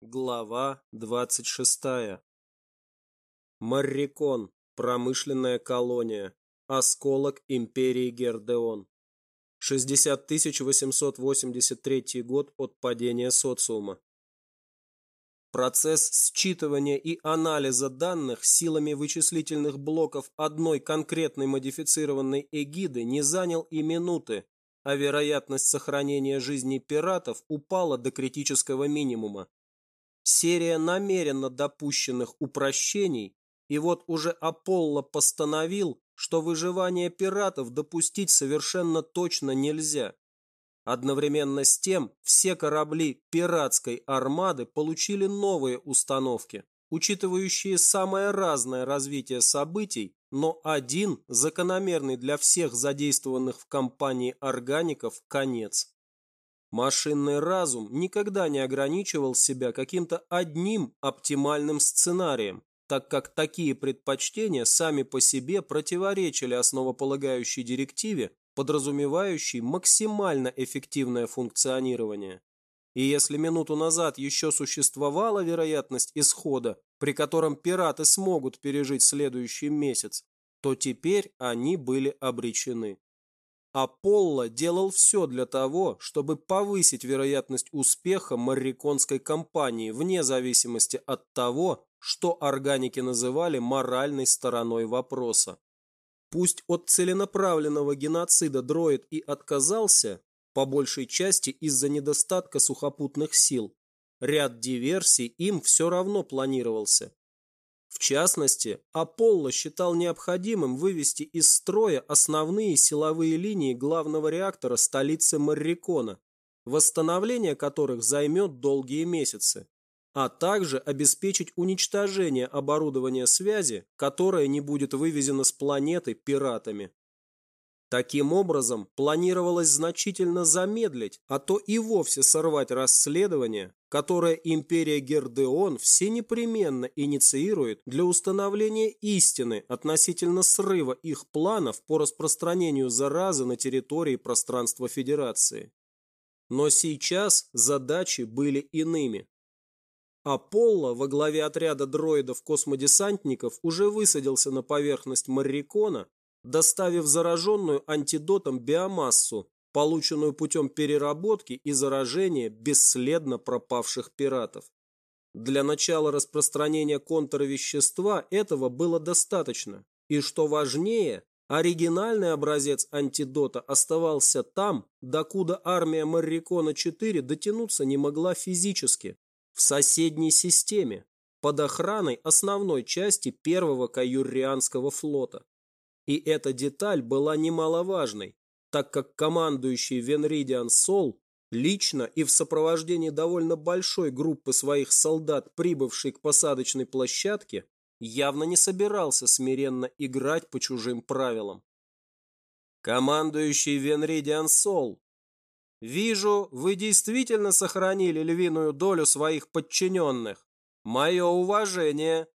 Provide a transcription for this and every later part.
Глава 26. Маррикон. Промышленная колония. Осколок империи Гердеон. 60 883 год от падения социума. Процесс считывания и анализа данных силами вычислительных блоков одной конкретной модифицированной эгиды не занял и минуты, а вероятность сохранения жизни пиратов упала до критического минимума серия намеренно допущенных упрощений, и вот уже Аполло постановил, что выживание пиратов допустить совершенно точно нельзя. Одновременно с тем все корабли пиратской армады получили новые установки, учитывающие самое разное развитие событий, но один закономерный для всех задействованных в кампании органиков конец. Машинный разум никогда не ограничивал себя каким-то одним оптимальным сценарием, так как такие предпочтения сами по себе противоречили основополагающей директиве, подразумевающей максимально эффективное функционирование. И если минуту назад еще существовала вероятность исхода, при котором пираты смогут пережить следующий месяц, то теперь они были обречены. Аполло делал все для того, чтобы повысить вероятность успеха марриконской кампании вне зависимости от того, что органики называли моральной стороной вопроса. Пусть от целенаправленного геноцида дроид и отказался, по большей части из-за недостатка сухопутных сил, ряд диверсий им все равно планировался. В частности, Аполло считал необходимым вывести из строя основные силовые линии главного реактора столицы Маррикона, восстановление которых займет долгие месяцы, а также обеспечить уничтожение оборудования связи, которое не будет вывезено с планеты пиратами. Таким образом, планировалось значительно замедлить, а то и вовсе сорвать расследование, которое империя Гердеон все непременно инициирует для установления истины относительно срыва их планов по распространению заразы на территории пространства Федерации. Но сейчас задачи были иными. Аполло во главе отряда дроидов-космодесантников уже высадился на поверхность Маррикона доставив зараженную антидотом биомассу, полученную путем переработки и заражения бесследно пропавших пиратов. Для начала распространения контрвещества этого было достаточно. И что важнее, оригинальный образец антидота оставался там, докуда армия Маррикона-4 дотянуться не могла физически, в соседней системе, под охраной основной части первого каюррианского флота. И эта деталь была немаловажной, так как командующий Венридиан Сол лично и в сопровождении довольно большой группы своих солдат, прибывшей к посадочной площадке, явно не собирался смиренно играть по чужим правилам. Командующий Венридиан Сол, вижу, вы действительно сохранили львиную долю своих подчиненных. Мое уважение.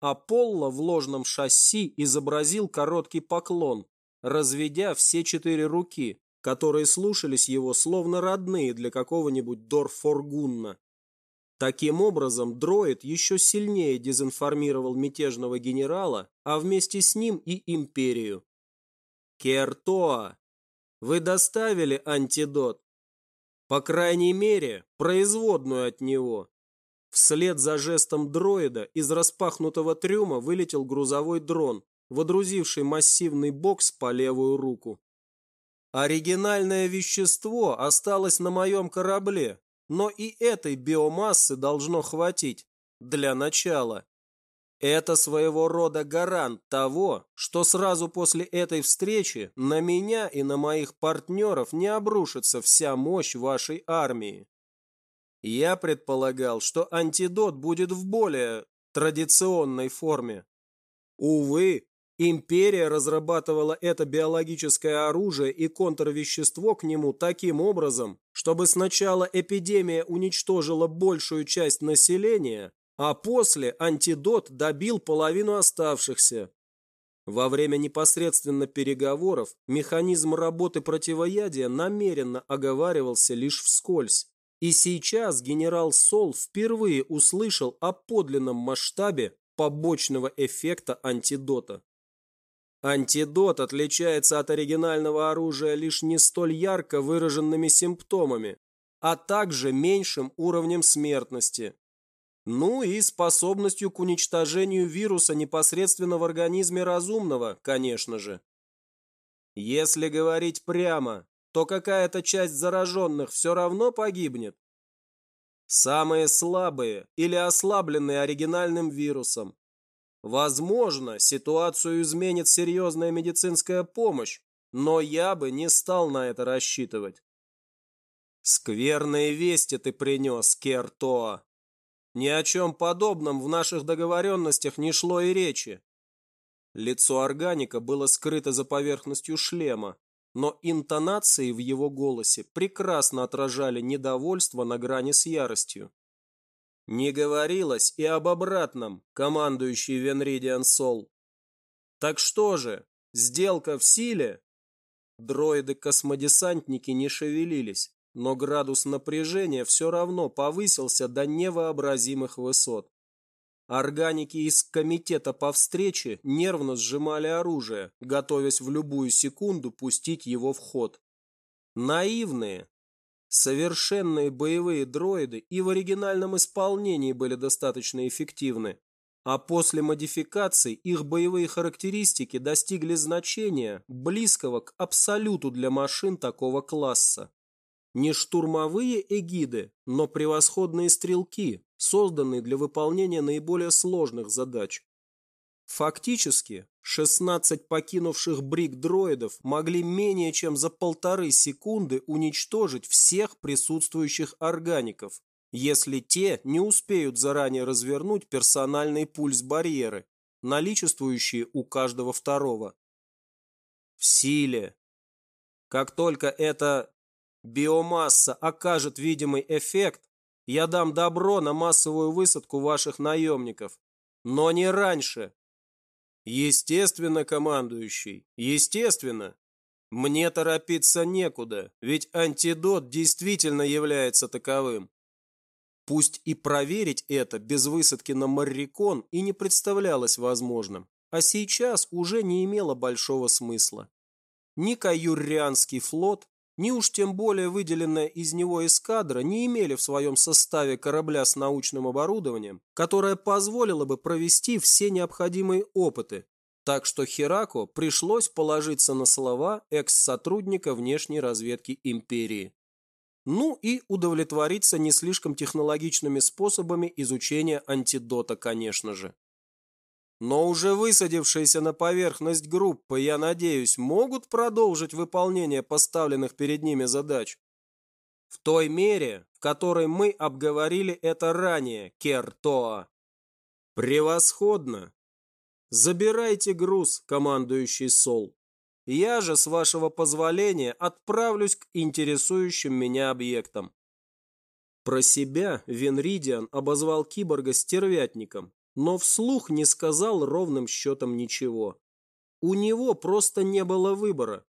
Аполло в ложном шасси изобразил короткий поклон, разведя все четыре руки, которые слушались его словно родные для какого-нибудь Дорфоргунна. Таким образом, дроид еще сильнее дезинформировал мятежного генерала, а вместе с ним и империю. Кертоа, вы доставили антидот? По крайней мере, производную от него. Вслед за жестом дроида из распахнутого трюма вылетел грузовой дрон, водрузивший массивный бокс по левую руку. Оригинальное вещество осталось на моем корабле, но и этой биомассы должно хватить. Для начала. Это своего рода гарант того, что сразу после этой встречи на меня и на моих партнеров не обрушится вся мощь вашей армии. Я предполагал, что антидот будет в более традиционной форме. Увы, империя разрабатывала это биологическое оружие и контрвещество к нему таким образом, чтобы сначала эпидемия уничтожила большую часть населения, а после антидот добил половину оставшихся. Во время непосредственно переговоров механизм работы противоядия намеренно оговаривался лишь вскользь И сейчас генерал Сол впервые услышал о подлинном масштабе побочного эффекта антидота. Антидот отличается от оригинального оружия лишь не столь ярко выраженными симптомами, а также меньшим уровнем смертности. Ну и способностью к уничтожению вируса непосредственно в организме разумного, конечно же. Если говорить прямо, то какая-то часть зараженных все равно погибнет. Самые слабые или ослабленные оригинальным вирусом. Возможно, ситуацию изменит серьезная медицинская помощь, но я бы не стал на это рассчитывать. Скверные вести ты принес, Кертоа. Ни о чем подобном в наших договоренностях не шло и речи. Лицо органика было скрыто за поверхностью шлема, но интонации в его голосе прекрасно отражали недовольство на грани с яростью. Не говорилось и об обратном, командующий Венридиан Сол. Так что же, сделка в силе? Дроиды-космодесантники не шевелились, но градус напряжения все равно повысился до невообразимых высот. Органики из комитета по встрече нервно сжимали оружие, готовясь в любую секунду пустить его в ход. Наивные, совершенные боевые дроиды и в оригинальном исполнении были достаточно эффективны, а после модификаций их боевые характеристики достигли значения, близкого к абсолюту для машин такого класса. Не штурмовые эгиды, но превосходные стрелки, созданные для выполнения наиболее сложных задач. Фактически, 16 покинувших брик дроидов могли менее чем за полторы секунды уничтожить всех присутствующих органиков, если те не успеют заранее развернуть персональные пульс-барьеры, наличествующие у каждого второго. В силе. Как только эта биомасса окажет видимый эффект, я дам добро на массовую высадку ваших наемников. Но не раньше. Естественно, командующий, естественно. Мне торопиться некуда, ведь антидот действительно является таковым. Пусть и проверить это без высадки на Маррикон и не представлялось возможным, а сейчас уже не имело большого смысла. Ни Каюррианский флот, ни уж тем более выделенная из него эскадра не имели в своем составе корабля с научным оборудованием, которое позволило бы провести все необходимые опыты, так что Херако пришлось положиться на слова экс-сотрудника внешней разведки империи. Ну и удовлетвориться не слишком технологичными способами изучения антидота, конечно же. Но уже высадившиеся на поверхность группы, я надеюсь, могут продолжить выполнение поставленных перед ними задач. В той мере, в которой мы обговорили это ранее, Кертоа. Превосходно. Забирайте груз, командующий Сол. Я же, с вашего позволения, отправлюсь к интересующим меня объектам. Про себя Венридиан обозвал киборга стервятником, но вслух не сказал ровным счетом ничего. У него просто не было выбора.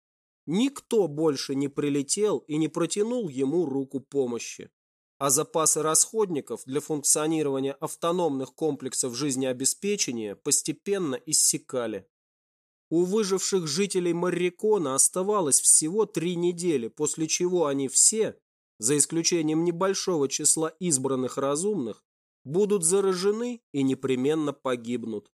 Никто больше не прилетел и не протянул ему руку помощи. А запасы расходников для функционирования автономных комплексов жизнеобеспечения постепенно иссякали. У выживших жителей Маррикона оставалось всего три недели, после чего они все, за исключением небольшого числа избранных разумных, будут заражены и непременно погибнут.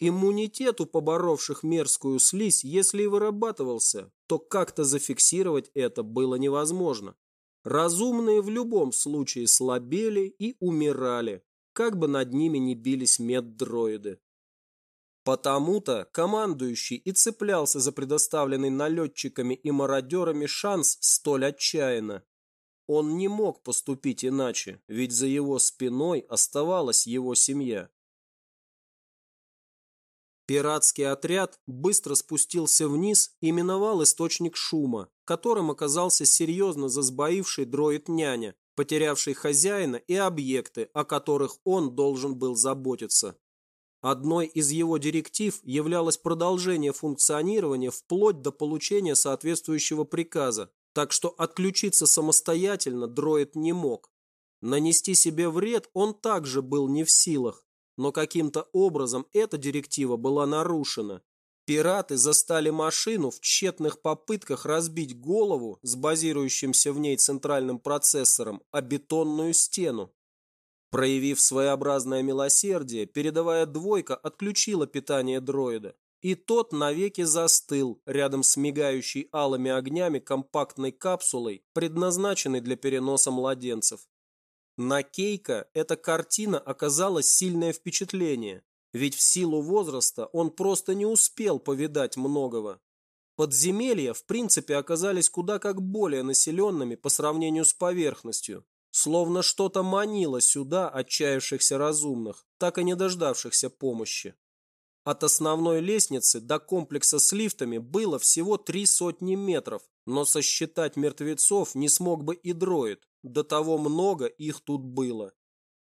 Иммунитет у поборовших мерзкую слизь, если и вырабатывался, то как-то зафиксировать это было невозможно. Разумные в любом случае слабели и умирали, как бы над ними ни бились меддроиды. Потому-то командующий и цеплялся за предоставленный налетчиками и мародерами шанс столь отчаянно, он не мог поступить иначе, ведь за его спиной оставалась его семья. Пиратский отряд быстро спустился вниз и миновал источник шума, которым оказался серьезно засбоивший дроид-няня, потерявший хозяина и объекты, о которых он должен был заботиться. Одной из его директив являлось продолжение функционирования вплоть до получения соответствующего приказа, так что отключиться самостоятельно дроид не мог. Нанести себе вред он также был не в силах, но каким-то образом эта директива была нарушена. Пираты застали машину в тщетных попытках разбить голову с базирующимся в ней центральным процессором о бетонную стену. Проявив своеобразное милосердие, передовая двойка отключила питание дроида, и тот навеки застыл рядом с мигающей алыми огнями компактной капсулой, предназначенной для переноса младенцев. На Кейка эта картина оказала сильное впечатление, ведь в силу возраста он просто не успел повидать многого. Подземелья, в принципе, оказались куда как более населенными по сравнению с поверхностью, словно что-то манило сюда отчаявшихся разумных, так и не дождавшихся помощи. От основной лестницы до комплекса с лифтами было всего три сотни метров, но сосчитать мертвецов не смог бы и дроид, до того много их тут было.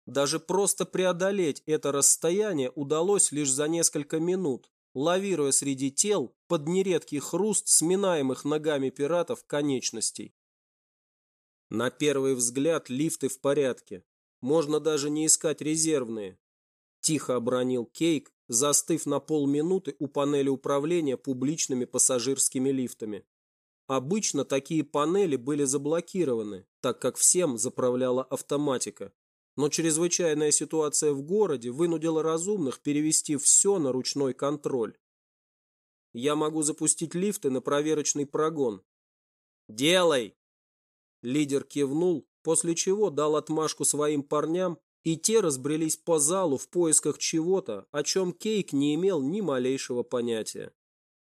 Даже просто преодолеть это расстояние удалось лишь за несколько минут, лавируя среди тел под нередкий хруст сминаемых ногами пиратов конечностей. На первый взгляд лифты в порядке. Можно даже не искать резервные. Тихо обронил Кейк, застыв на полминуты у панели управления публичными пассажирскими лифтами. Обычно такие панели были заблокированы, так как всем заправляла автоматика. Но чрезвычайная ситуация в городе вынудила разумных перевести все на ручной контроль. Я могу запустить лифты на проверочный прогон. «Делай!» Лидер кивнул, после чего дал отмашку своим парням, и те разбрелись по залу в поисках чего-то, о чем Кейк не имел ни малейшего понятия.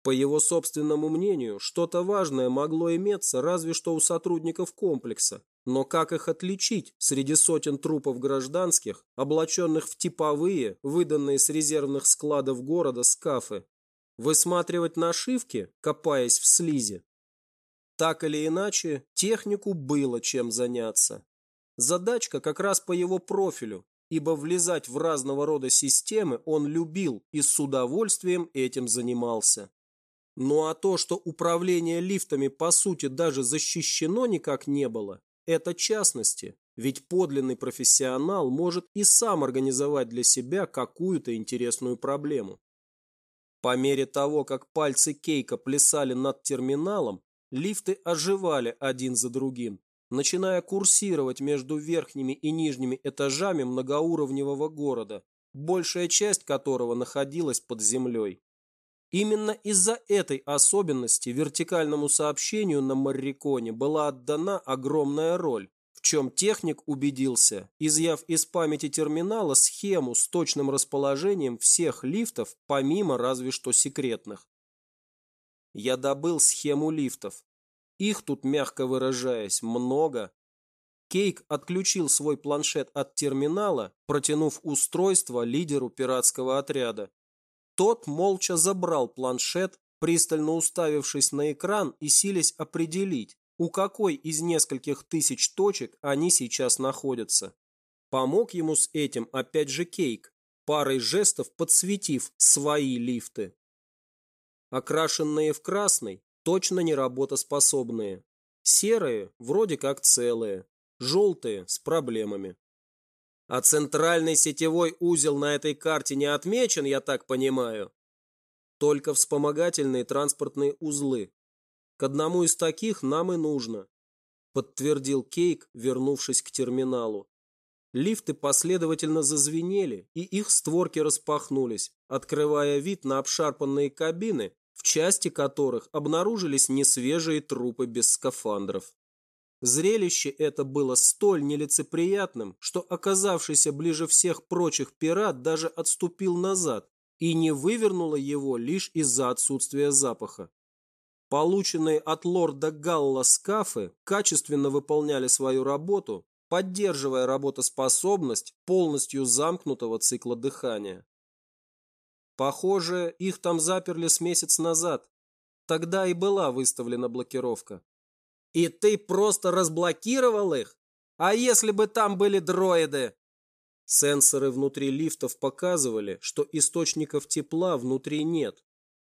По его собственному мнению, что-то важное могло иметься разве что у сотрудников комплекса, но как их отличить среди сотен трупов гражданских, облаченных в типовые, выданные с резервных складов города скафы? Высматривать нашивки, копаясь в слизи? Так или иначе, технику было чем заняться. Задачка как раз по его профилю, ибо влезать в разного рода системы он любил и с удовольствием этим занимался. Ну а то, что управление лифтами по сути даже защищено никак не было, это частности, ведь подлинный профессионал может и сам организовать для себя какую-то интересную проблему. По мере того, как пальцы Кейка плясали над терминалом, лифты оживали один за другим, начиная курсировать между верхними и нижними этажами многоуровневого города, большая часть которого находилась под землей. Именно из-за этой особенности вертикальному сообщению на Марриконе была отдана огромная роль, в чем техник убедился, изъяв из памяти терминала схему с точным расположением всех лифтов, помимо разве что секретных. Я добыл схему лифтов. Их тут, мягко выражаясь, много. Кейк отключил свой планшет от терминала, протянув устройство лидеру пиратского отряда. Тот молча забрал планшет, пристально уставившись на экран и силясь определить, у какой из нескольких тысяч точек они сейчас находятся. Помог ему с этим опять же Кейк, парой жестов подсветив свои лифты. Окрашенные в красный, точно не работоспособные. Серые, вроде как целые. Желтые, с проблемами. А центральный сетевой узел на этой карте не отмечен, я так понимаю. Только вспомогательные транспортные узлы. К одному из таких нам и нужно, подтвердил Кейк, вернувшись к терминалу. Лифты последовательно зазвенели, и их створки распахнулись, открывая вид на обшарпанные кабины, в части которых обнаружились несвежие трупы без скафандров. Зрелище это было столь нелицеприятным, что оказавшийся ближе всех прочих пират даже отступил назад и не вывернуло его лишь из-за отсутствия запаха. Полученные от лорда Галла скафы качественно выполняли свою работу, поддерживая работоспособность полностью замкнутого цикла дыхания. Похоже, их там заперли с месяц назад. Тогда и была выставлена блокировка. И ты просто разблокировал их? А если бы там были дроиды? Сенсоры внутри лифтов показывали, что источников тепла внутри нет.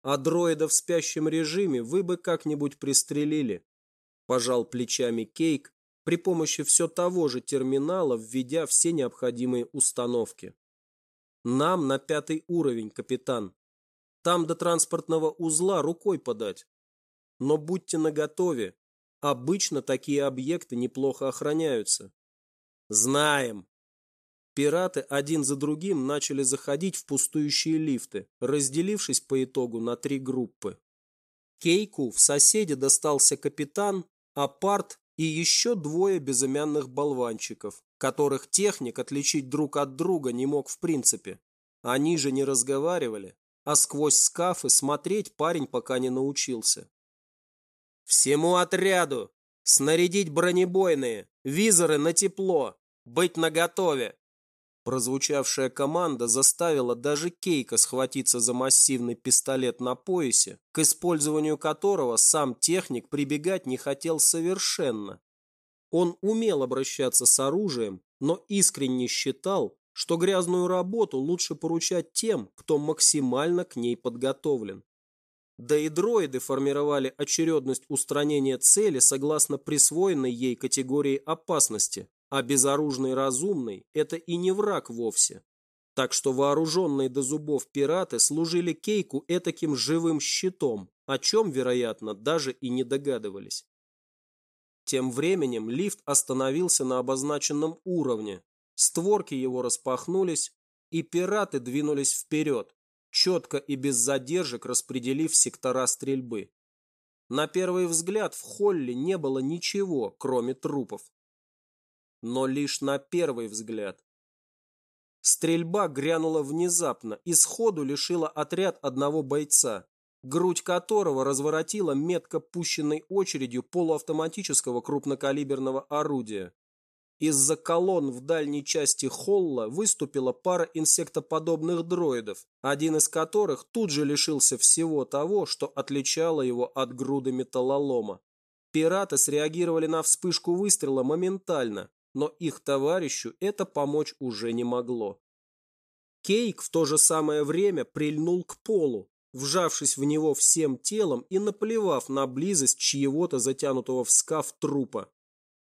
А дроида в спящем режиме вы бы как-нибудь пристрелили. Пожал плечами Кейк, при помощи все того же терминала, введя все необходимые установки. Нам на пятый уровень, капитан. Там до транспортного узла рукой подать. Но будьте наготове. Обычно такие объекты неплохо охраняются. Знаем. Пираты один за другим начали заходить в пустующие лифты, разделившись по итогу на три группы. Кейку в соседе достался капитан, а Парт и еще двое безымянных болванчиков, которых техник отличить друг от друга не мог в принципе. Они же не разговаривали, а сквозь скафы смотреть парень пока не научился. «Всему отряду! Снарядить бронебойные! Визоры на тепло! Быть наготове!» Прозвучавшая команда заставила даже Кейка схватиться за массивный пистолет на поясе, к использованию которого сам техник прибегать не хотел совершенно. Он умел обращаться с оружием, но искренне считал, что грязную работу лучше поручать тем, кто максимально к ней подготовлен. Да и дроиды формировали очередность устранения цели согласно присвоенной ей категории опасности, а безоружный разумный – это и не враг вовсе. Так что вооруженные до зубов пираты служили Кейку этаким живым щитом, о чем, вероятно, даже и не догадывались. Тем временем лифт остановился на обозначенном уровне, створки его распахнулись, и пираты двинулись вперед, четко и без задержек распределив сектора стрельбы. На первый взгляд в холле не было ничего, кроме трупов но лишь на первый взгляд. Стрельба грянула внезапно и сходу лишила отряд одного бойца, грудь которого разворотила метко пущенной очередью полуавтоматического крупнокалиберного орудия. Из-за колонн в дальней части холла выступила пара инсектоподобных дроидов, один из которых тут же лишился всего того, что отличало его от груды металлолома. Пираты среагировали на вспышку выстрела моментально, но их товарищу это помочь уже не могло. Кейк в то же самое время прильнул к полу, вжавшись в него всем телом и наплевав на близость чьего-то затянутого в скаф трупа.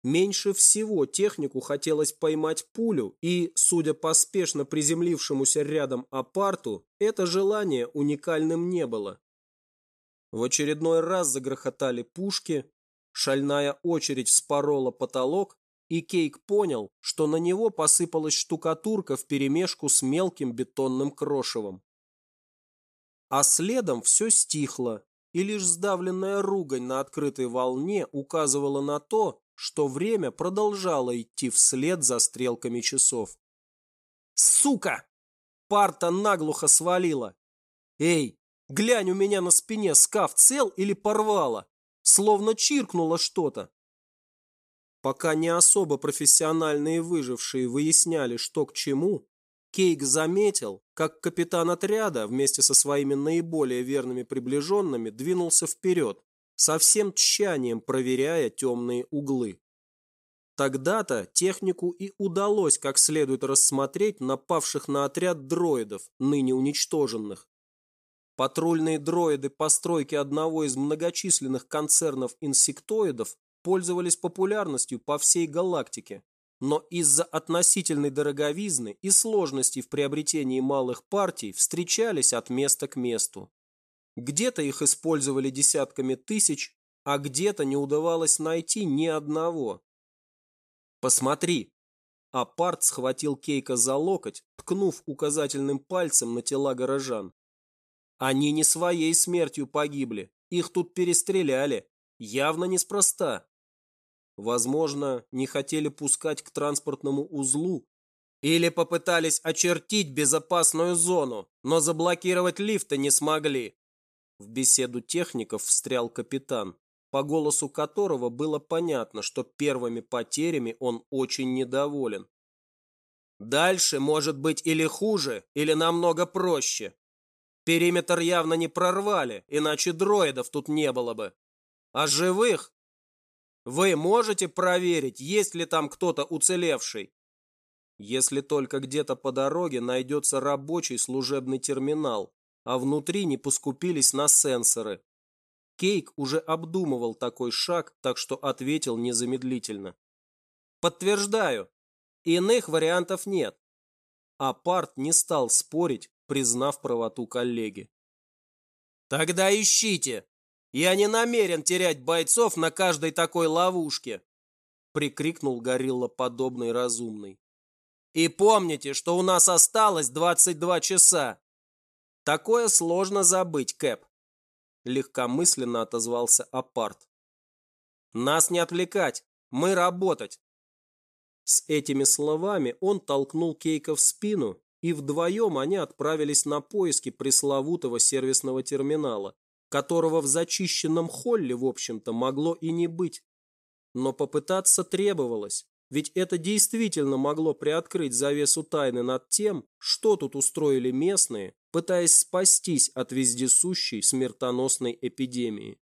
Меньше всего технику хотелось поймать пулю, и, судя по спешно приземлившемуся рядом апарту, это желание уникальным не было. В очередной раз загрохотали пушки, шальная очередь вспорола потолок, и Кейк понял, что на него посыпалась штукатурка вперемешку с мелким бетонным крошевом. А следом все стихло, и лишь сдавленная ругань на открытой волне указывала на то, что время продолжало идти вслед за стрелками часов. «Сука!» Парта наглухо свалила. «Эй, глянь у меня на спине, скаф цел или порвало? Словно чиркнуло что-то. Пока не особо профессиональные выжившие выясняли, что к чему, Кейк заметил, как капитан отряда вместе со своими наиболее верными приближенными двинулся вперед, со всем тщанием проверяя темные углы. Тогда-то технику и удалось как следует рассмотреть напавших на отряд дроидов, ныне уничтоженных. Патрульные дроиды постройки одного из многочисленных концернов инсектоидов пользовались популярностью по всей галактике, но из-за относительной дороговизны и сложностей в приобретении малых партий встречались от места к месту. Где-то их использовали десятками тысяч, а где-то не удавалось найти ни одного. «Посмотри!» Апарт схватил Кейка за локоть, ткнув указательным пальцем на тела горожан. «Они не своей смертью погибли, их тут перестреляли, явно неспроста. Возможно, не хотели пускать к транспортному узлу или попытались очертить безопасную зону, но заблокировать лифты не смогли. В беседу техников встрял капитан, по голосу которого было понятно, что первыми потерями он очень недоволен. Дальше может быть или хуже, или намного проще. Периметр явно не прорвали, иначе дроидов тут не было бы. А живых вы можете проверить, есть ли там кто-то уцелевший? Если только где-то по дороге найдется рабочий служебный терминал, а внутри не поскупились на сенсоры. Кейк уже обдумывал такой шаг, так что ответил незамедлительно. Подтверждаю, иных вариантов нет. А Парт не стал спорить, признав правоту коллеги. Тогда ищите. Я не намерен терять бойцов на каждой такой ловушке, прикрикнул горилла подобный разумный. И помните, что у нас осталось 22 часа. Такое сложно забыть, Кэп. Легкомысленно отозвался Апарт. Нас не отвлекать, мы работать. С этими словами он толкнул Кейка в спину, и вдвоем они отправились на поиски пресловутого сервисного терминала, которого в зачищенном холле, в общем-то, могло и не быть. Но попытаться требовалось, ведь это действительно могло приоткрыть завесу тайны над тем, что тут устроили местные, пытаясь спастись от вездесущей смертоносной эпидемии.